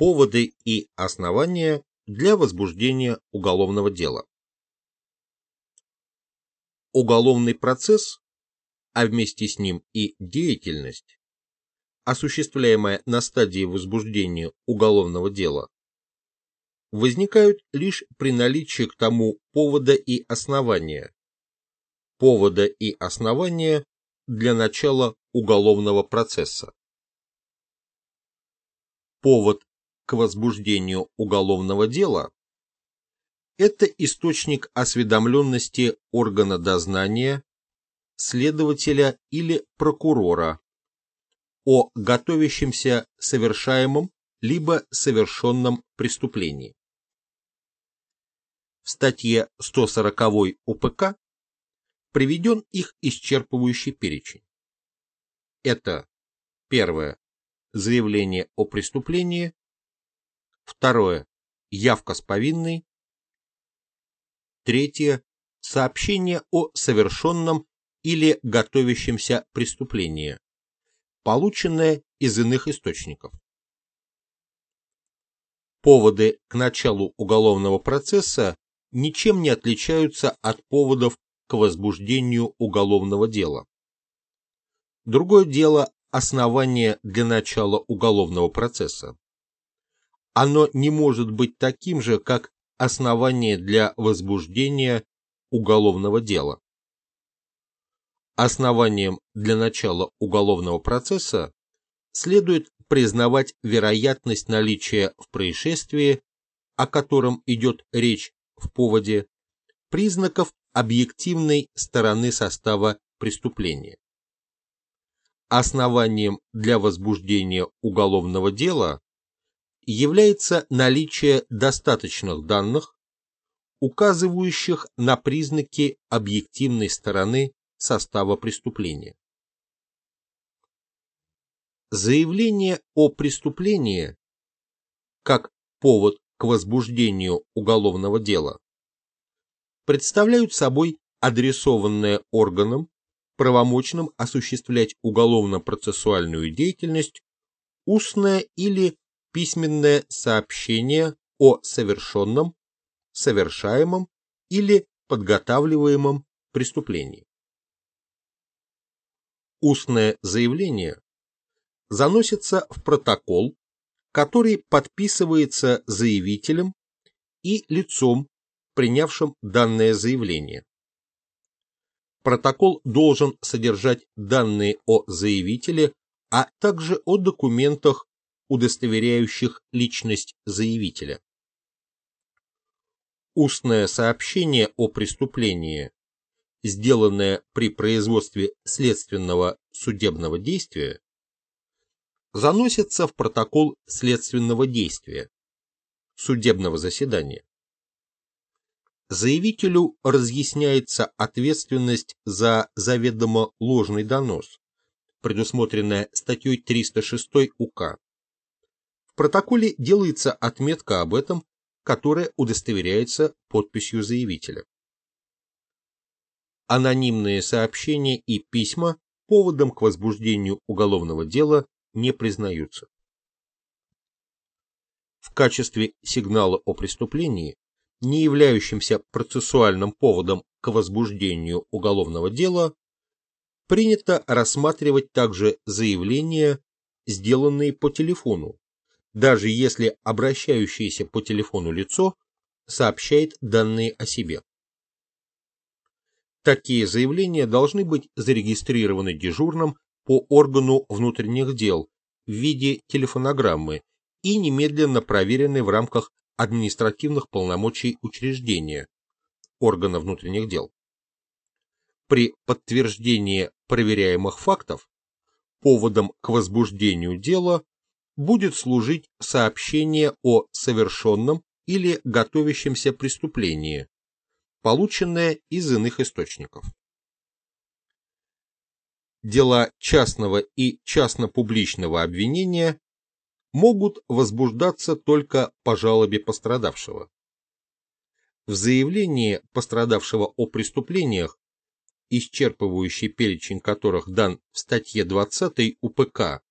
поводы и основания для возбуждения уголовного дела. Уголовный процесс, а вместе с ним и деятельность, осуществляемая на стадии возбуждения уголовного дела, возникают лишь при наличии к тому повода и основания. Повода и основания для начала уголовного процесса. Повод к возбуждению уголовного дела – это источник осведомленности органа дознания, следователя или прокурора о готовящемся совершаемом либо совершенном преступлении. В статье 140 УПК приведен их исчерпывающий перечень. Это первое – заявление о преступлении, второе – явка с повинной, третье – сообщение о совершенном или готовящемся преступлении, полученное из иных источников. Поводы к началу уголовного процесса ничем не отличаются от поводов к возбуждению уголовного дела. Другое дело – основание для начала уголовного процесса. Оно не может быть таким же, как основание для возбуждения уголовного дела. Основанием для начала уголовного процесса следует признавать вероятность наличия в происшествии, о котором идет речь в поводе, признаков объективной стороны состава преступления. Основанием для возбуждения уголовного дела является наличие достаточных данных, указывающих на признаки объективной стороны состава преступления. Заявление о преступлении как повод к возбуждению уголовного дела представляют собой адресованное органам, правомочным осуществлять уголовно-процессуальную деятельность, устное или письменное сообщение о совершенном, совершаемом или подготавливаемом преступлении. Устное заявление заносится в протокол, который подписывается заявителем и лицом, принявшим данное заявление. Протокол должен содержать данные о заявителе, а также о документах, удостоверяющих личность заявителя. Устное сообщение о преступлении, сделанное при производстве следственного судебного действия, заносится в протокол следственного действия, судебного заседания заявителю разъясняется ответственность за заведомо ложный донос, предусмотренная статьей 306 УК. Протоколе делается отметка об этом, которая удостоверяется подписью заявителя. Анонимные сообщения и письма поводом к возбуждению уголовного дела не признаются. В качестве сигнала о преступлении не являющимся процессуальным поводом к возбуждению уголовного дела, принято рассматривать также заявления, сделанные по телефону, даже если обращающееся по телефону лицо сообщает данные о себе. Такие заявления должны быть зарегистрированы дежурным по органу внутренних дел в виде телефонограммы и немедленно проверены в рамках административных полномочий учреждения, органа внутренних дел. При подтверждении проверяемых фактов поводом к возбуждению дела будет служить сообщение о совершенном или готовящемся преступлении, полученное из иных источников. Дела частного и частно-публичного обвинения могут возбуждаться только по жалобе пострадавшего. В заявлении пострадавшего о преступлениях, исчерпывающий перечень которых дан в статье 20 УПК,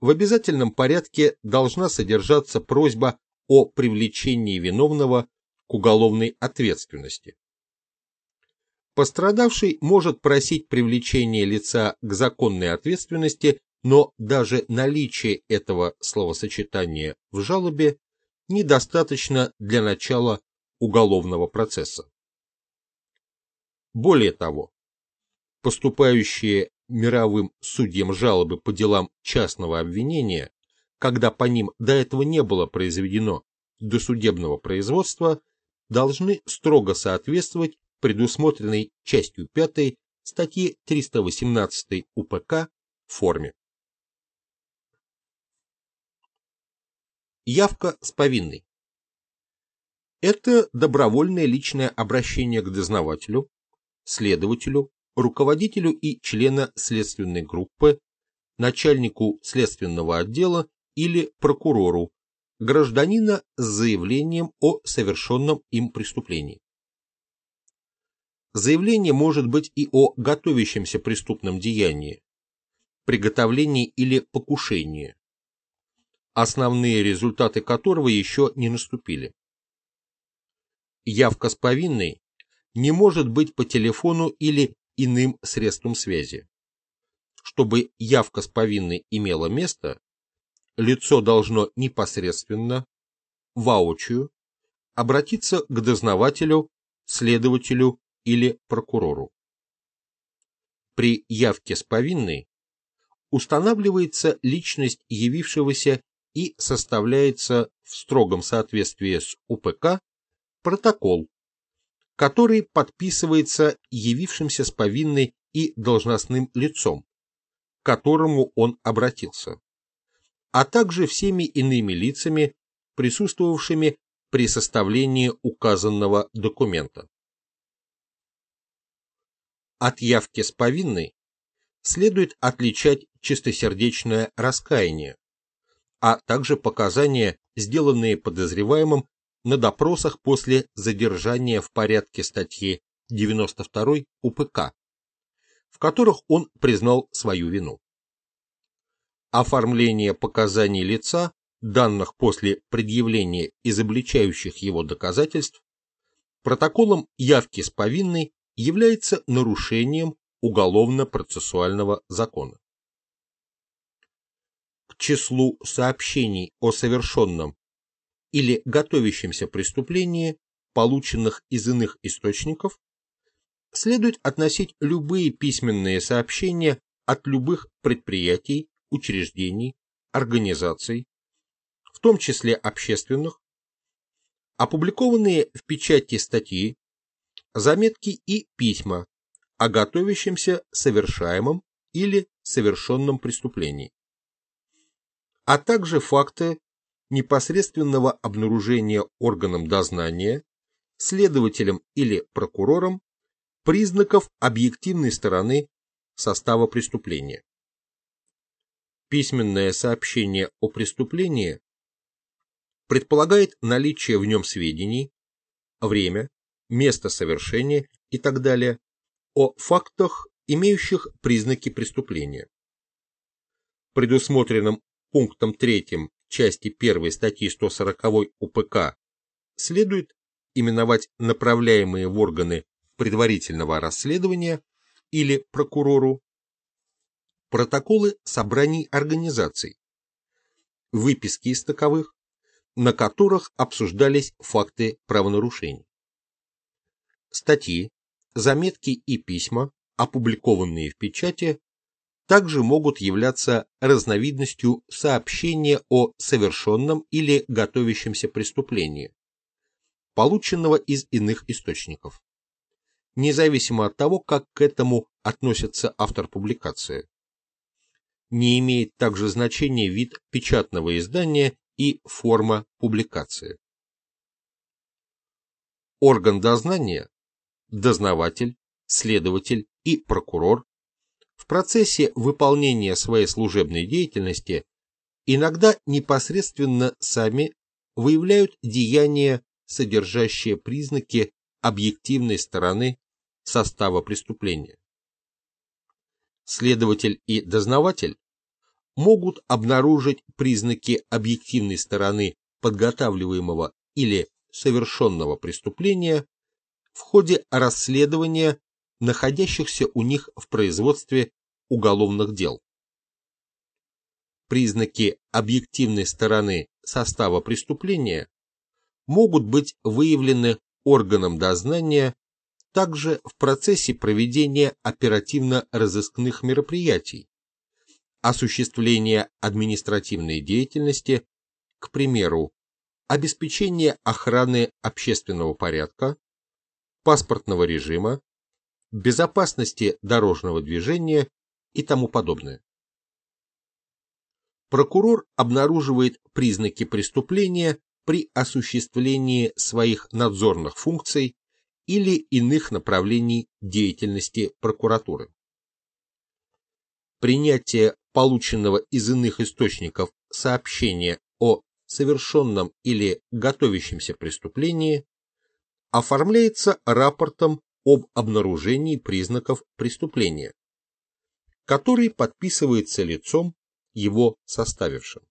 в обязательном порядке должна содержаться просьба о привлечении виновного к уголовной ответственности. Пострадавший может просить привлечения лица к законной ответственности, но даже наличие этого словосочетания в жалобе недостаточно для начала уголовного процесса. Более того, поступающие мировым судьям жалобы по делам частного обвинения, когда по ним до этого не было произведено досудебного производства, должны строго соответствовать предусмотренной частью 5 статьи 318 УПК форме. Явка с повинной. Это добровольное личное обращение к дознавателю, следователю, руководителю и члена следственной группы, начальнику следственного отдела или прокурору, гражданина с заявлением о совершенном им преступлении. Заявление может быть и о готовящемся преступном деянии, приготовлении или покушении, основные результаты которого еще не наступили. Явка с повинной не может быть по телефону или иным средством связи. Чтобы явка с повинной имела место, лицо должно непосредственно, воочию, обратиться к дознавателю, следователю или прокурору. При явке с повинной устанавливается личность явившегося и составляется в строгом соответствии с УПК протокол, который подписывается явившимся с повинной и должностным лицом, к которому он обратился, а также всеми иными лицами, присутствовавшими при составлении указанного документа. От явки с повинной следует отличать чистосердечное раскаяние, а также показания, сделанные подозреваемым на допросах после задержания в порядке статьи 92 УПК, в которых он признал свою вину. Оформление показаний лица, данных после предъявления изобличающих его доказательств, протоколом явки с повинной является нарушением уголовно-процессуального закона. К числу сообщений о совершенном или готовящемся преступлении, полученных из иных источников, следует относить любые письменные сообщения от любых предприятий, учреждений, организаций, в том числе общественных, опубликованные в печати статьи, заметки и письма о готовящемся совершаемом или совершенном преступлении, а также факты непосредственного обнаружения органом дознания, следователем или прокурором признаков объективной стороны состава преступления. Письменное сообщение о преступлении предполагает наличие в нем сведений, время, место совершения и так далее, о фактах, имеющих признаки преступления. Предусмотренным пунктом 3 части 1 статьи 140 УПК следует именовать направляемые в органы предварительного расследования или прокурору протоколы собраний организаций, выписки из таковых, на которых обсуждались факты правонарушений. Статьи, заметки и письма, опубликованные в печати, также могут являться разновидностью сообщения о совершенном или готовящемся преступлении, полученного из иных источников, независимо от того, как к этому относится автор публикации. Не имеет также значения вид печатного издания и форма публикации. Орган дознания дознаватель, следователь и прокурор в процессе выполнения своей служебной деятельности иногда непосредственно сами выявляют деяния, содержащие признаки объективной стороны состава преступления. Следователь и дознаватель могут обнаружить признаки объективной стороны подготавливаемого или совершенного преступления в ходе расследования находящихся у них в производстве уголовных дел. Признаки объективной стороны состава преступления могут быть выявлены органом дознания также в процессе проведения оперативно-розыскных мероприятий, осуществления административной деятельности, к примеру, обеспечение охраны общественного порядка, паспортного режима, безопасности дорожного движения и тому подобное. Прокурор обнаруживает признаки преступления при осуществлении своих надзорных функций или иных направлений деятельности прокуратуры. Принятие полученного из иных источников сообщения о совершенном или готовящемся преступлении оформляется рапортом об обнаружении признаков преступления, который подписывается лицом, его составившим.